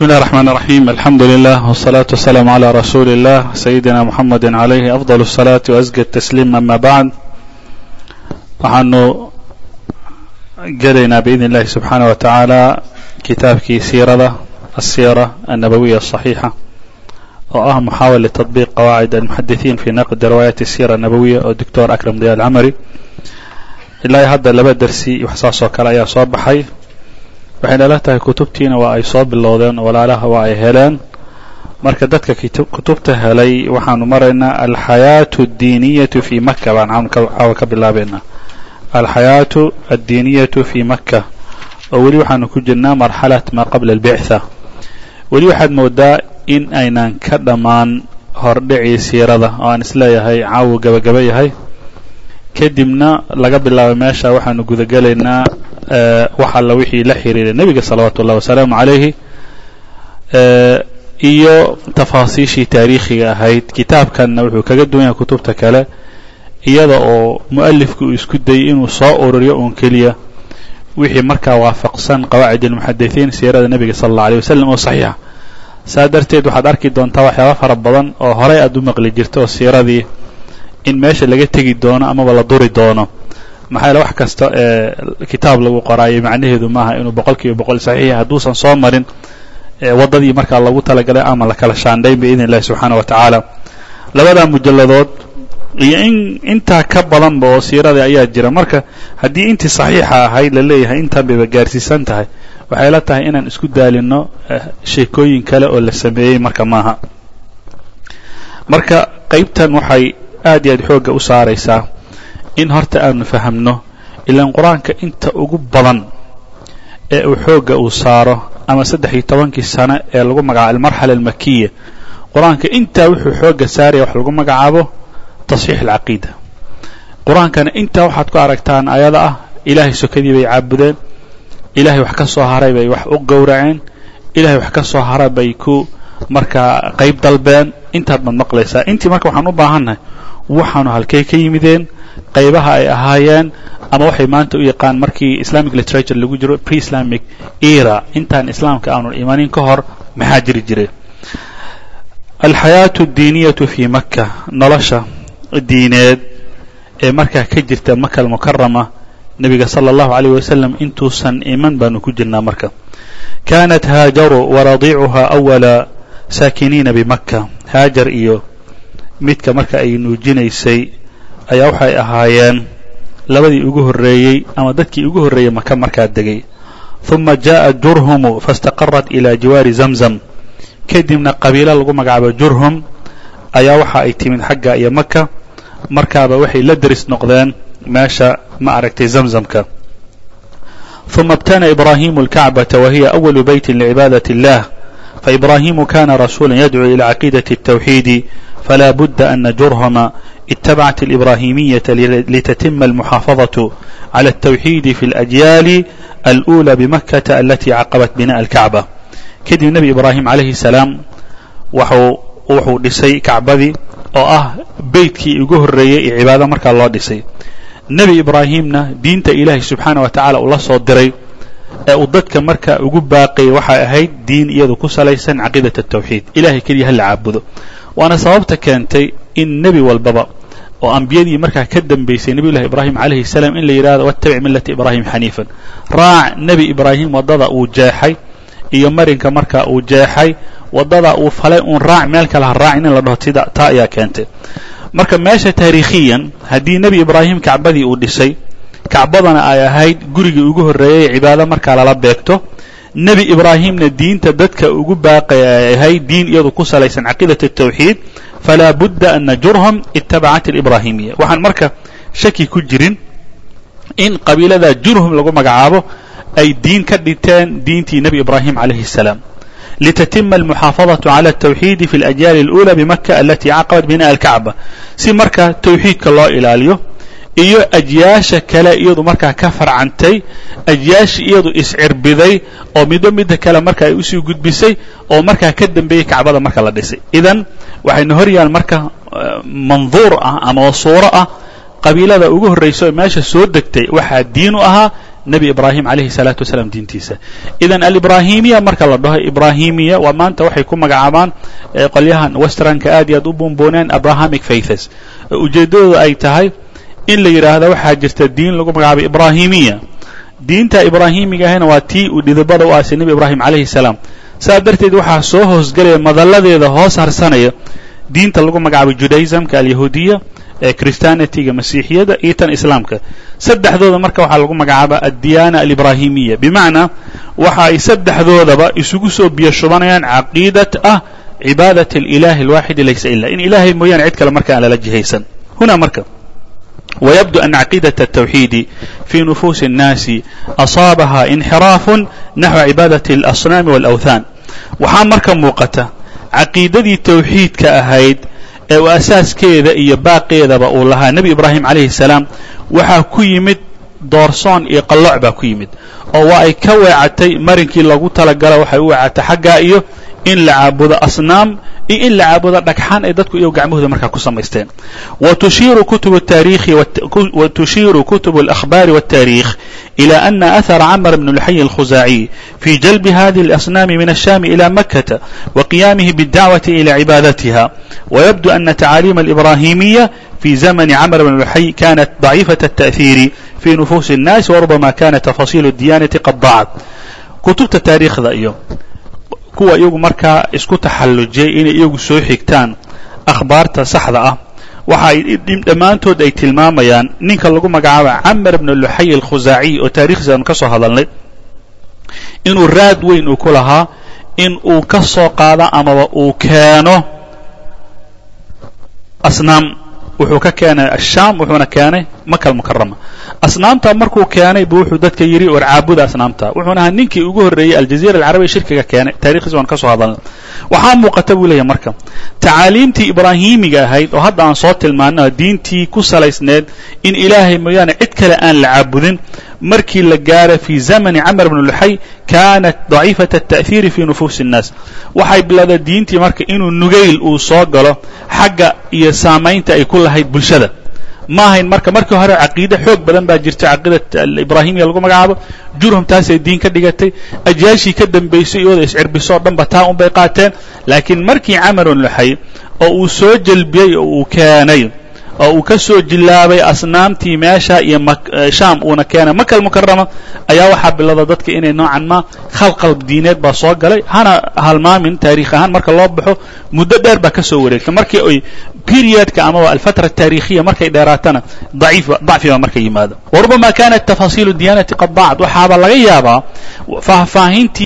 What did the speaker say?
بسم الله الرحمن الرحيم الحمد لله والصلاة والسلام على رسول الله سيدنا محمد عليه أفضل الصلاة وأزكى التسليم أما بعد waxaanu gelaynaa بإذن الlahi سubحaanه وتaعaalى kitaabkii siirada الsiirة النabowiية الصaحيiحة oo ah muxaawل لتطبيq qواacid المحadiثين في naqd riwaayaت الsiirة النabowiية oo doctor أكرم ضyاء الcmrي ilaa hadda laba dersi wax saas oo kale ayaa soo baxay waxayna la tahay kutubtiina waa ay soo bilowdeen walaalaha waa ay heleen. Marka dadka kutubta helay waxaanu maraynaa alxayaatu addiiniyatu fii maka baan caawa ka bilaabaynaa alxayaatu addiiniyatu fii maka oo weli waxaanu ku jirnaa marxalat maa qabla albictha weli waxaad moodaa in aynan ka dhammaan hordhicii siirada oo aan is leeyahay caawu gabagaba yahay. Kadibna laga bilaabay meesha waxaanu gudagelaynaa wax alla wixii la xiriiray nebiga salawaatu ullahi wasalaamu calayhi iyo tafaasiishii taariikhiga ahayd. Kitaabkanna wuxuu kaga duwan yahay kutubta kale iyada oo mu'alifku uu isku dayey inuu soo ururiyo uun keliya. Wixii markaa waafaqsan qawaacid almuxadisiin siirada nebiga sala allau alيyh wasalam oo saxiixa. Saa darteed waxaad arki doontaa waxyaaba fara badan oo horey aad u maqli jirta oo siiradii. In meesha laga tegi doono amaba la duri doono maxaa yaele wax kasta ee kitaab lagu qoraayo macnaheedu maaha inuu boqol kiiba boqol saxiixa hadduusan soo marin waddadii markaa lagu talagalay ama la kala shaandhayn illahi subxaana wa tacaala. Labadaa mujalladood iyo in intaa ka badanba oo siiradii ayaa jira. Marka haddii intii saxiixa ahayd la leeyahay gaarsiisan tahay waxay la tahay inaan isku daalinno sheekooyin kale oo la sameeyey marka maaha. Marka qaybtan waxay aad iyo aad xoogga u saaraysaa in horta aanu fahamno ilaan qur'aanka inta ugu badan ee uu xoogga uu saaro ama saddex iyo tobankii sano ee lagu magacaabo almarxala almakiya qur'aanka intaa wuxuu xoogga saaraya wax lagu magacaabo tasxiix alcaqiida qur'aankana intaa waxaad ku aragtaan ayada ah ilaahay sokadii bay caabudeen ilaahay wax ka soo haray bay wax u gowraceen ilaahay wax ka soo haray bay ku markaa qayb dalbeen. Intaad baad maqlaysaa. Intii marka waxaan u baahannahay waxaanu halkay ka yimideen qaybaha ay ahaayeen ama waxay maanta u yaqaan markii islamic literature lagu jiro pre islamic era intaan islaamka aanu imanin ka hor maxaa jiri jire. Alxayaatu addiiniyatu fii maka nolosha diineed ee markaa ka jirta maka almukarama nebiga sala allahu calayh wasalam intuusan iman baanu ku jirnaa marka. Kaanat haajaru waradiicuhaa awala saakiniina bimakka haajar iyo midka marka ay nuujinaysay ayaa waxay ahaayeen labadii ugu horreeyey ama dadkii ugu horreeyey maka markaa degay ثuma jaءa jurhumu faاstaqarat ilى jiwaari zamzam kadibna qabiilo lagu magacaabo jurhum ayaa waxa ay timid xagga iyo maka markaaba waxay la deris noqdeen meesha ma aragtay zamzamka ثuma اbtana ibraahimu اlkacbaةa wa hiya أwalu beyti lcibaadaة الlah faibraahimu kana rasuula yadcuu ilى caqiidaة التwxiid fla budda ana jurhma اتبعت الإبراهيمية لتتم المحافظة على التوحيد في الأجيال الأولى بمكة التي عقبت بناء الكعبة kadib nebi ibraahim calayhi salaam wuxuu dhisay kacbadii oo ah beytkii ugu horreeyey ee cibaado markaa loo dhisay nebi ibraahimna diinta ilaahay subxaana wa tacaala uu la soo diray ee uu dadka marka ugu baaqayay waxay ahayd diin iyadu ku salaysan caqiidat الtawxiid ilahay keliya ha la caabudo waana sababta keentay in nebi walbaba oo ambiyadii markaa ka dambaysay nebiy llahi ibraahim calayhi salaam in la yidhahdo wattabic millata ibraahim xaniifan raac nebi ibraahim waddada uu jeexay iyo marinka marka uu jeexay waddada uu falay uun raac meel kale ha raacin in la dhaho sida taa ayaa keentay. Marka meesha taariikhiyan haddii nebi ibraahim kacbadii uu dhisay kacbadana ay ahayd gurigii ugu horreeyay cibaado markaa lala beegto nebi ibraahimna diinta dadka ugu baaqayahay diin iyadu ku salaysan caqiidat altawxiid falaa budda an najurhum itabacat alibraahiimiya waxaan marka shaki ku jirin in qabiilada jurhum lagu magacaabo ay diin ka dhinteen diintii nebi ibraahim calayhi salaam. Litatima almuxaafadatu cala altawxiidi fi alajyaali alula bimaka alatii caqabat binaa alkacba. Si marka tawxiidka loo ilaaliyo iyo ajyaasha kale iyadu markaa ka farcantay ajyaashii iyadu iscirbiday oo midba midda kale marka ay u sii gudbisay oo markaa ka dambeeyey kacbada marka la dhisay. Idan waxayna hor yaal marka manduur ah ama suuro ah qabiilada ugu horraysa oo meesha soo degtay waxaa diin u ahaa nebi ibraahim calayhi salaatu wasalaam diintiisa. Idan alibrahimiya marka la dhaho ibrahimiya waa maanta waxay ku magacaabaan qolyahan westernka aad iyo aad u buunbuuneen abrahamic faithes ujeeddadooda ay tahay in la yidhaahdo waxaa jirta diin lagu magacaabay ibrahimiya diinta ibraahimiga ahayna waa tii uu dhidibada u aasay nebi ibraahim calayhi salaam. Saas darteed waxaa soo hoosgelaya madalladeeda hoos harsanaya diinta lagu magacaabay judaismka alyahuudiya ee christianityga masiixiyada iyo tan islaamka. Saddexdooda marka waxaa lagu magacaaba addiyaana alibrahimiya bimacnaa waxa ay saddexdoodaba isugu soo biyo shubanayaan caqiidat ah cibaadat alilahi alwaaxidi laysa ila in ilaahay mooyaane cid kale marka lala jihaysan. Huna marka ويبدو أن عقيدة التوحيد في نفوس الناس أصابها انحراف نحو عبادة الأصنام والأوثان waxaa marka muuqata caqiidadii tawxiidka ahayd ee uu asaaskeeda iyo baaqeedaba uu lahaa nebi ibraahim calayhi salaam waxaa ku yimid doorsoon iyo qalloc baa ku yimid oo waa ay ka weecatay marinkii lagu talagala waxay u weecatay xaggaa iyo in la caabudo asnaam iyo in la caabudo dhagxaan ay dadku iyo gacmahooda markaa ku samaysteen وتشير كتب التاريخ وتشير كتب الأخبار والتاريخ إلى أن أثر عمر بن لحي الخزاعي في جلب هذه الأصنام من الشام إلى مكة وقيامه بالدعوة إلى عبادتها ويبدو أن تعاليم الإبراهيمية في زمن عمر بن لحي كانت ضعيفة التأثير في نفوس الناس وربما كانت تفاصيل الديانة قد ضاعت كتبت التاريخ ذا إيوه kuwa iyagu markaa isku taxallujiyay inay iyagu soo xigtaan akhbaarta saxda ah waxa dhammaantood ay tilmaamayaan ninka lagu magacaaba camar bnu luxay alkhusaaciy oo taarikhdiisa aanu ka soo hadalnay inuu raad weyn uu ku lahaa in uu ka soo qaado amaba uu keeno asnaam wuxuu ka keenay ashaam wuxuuna keenay maka almukarama asnaamta markuu keenay buu wuxuu dadka yidhi war caabuda asnaamta. Wuxuuna ahaa ninkii ugu horreeyey aljaziira alcarabiya shirkiga keenay. Taarikhdiisa waan ka soo hadalnay. Waxaa muuqata buu leeyahay marka tacaaliimtii ibraahimiga ahayd oo hadda aan soo tilmaano diintii ku salaysneed in ilaahay mooyaane cid kale aan la caabudin markii la gaaro fii zamani camar bn luxay kaanat daciifata ata'hiiri fii nufuusi اnnaas waxay bilowday diintii marka inuu nugayl uu soo galo xagga iyo saamaynta ay ku lahayd bulshada. Ma ahayn marka markii hore caqiide xoog badan baa jirta caqiida ibraahimiya lagu magacaabo jurhum taasay diin ka dhigatay ajyaashii ka dambaysay iyadoo iscirbisoo dhanba taa un bay qaateen. Laakiin markii camar bn luxay oo uu soo jalbiyey oo uu keenay oo uu ka soo jilaabay asnaamtii meesha iyo shaam uuna keenay. Maka almukarama ayaa waxaa bilowda dadka inay noocan ma khalqal diineed baa soo galay hana halmaamin taarikh ahaan. Marka loo baxo muddo dheer baa ka soo wareegtay. Markii ay periodka amaba alfatra ataarikhiya markay dheeraatana daciif dacfi baa marka yimaado warubama kanat tafaasiilu diyaanati qad dacad waxaaba laga yaabaa faahfaahintii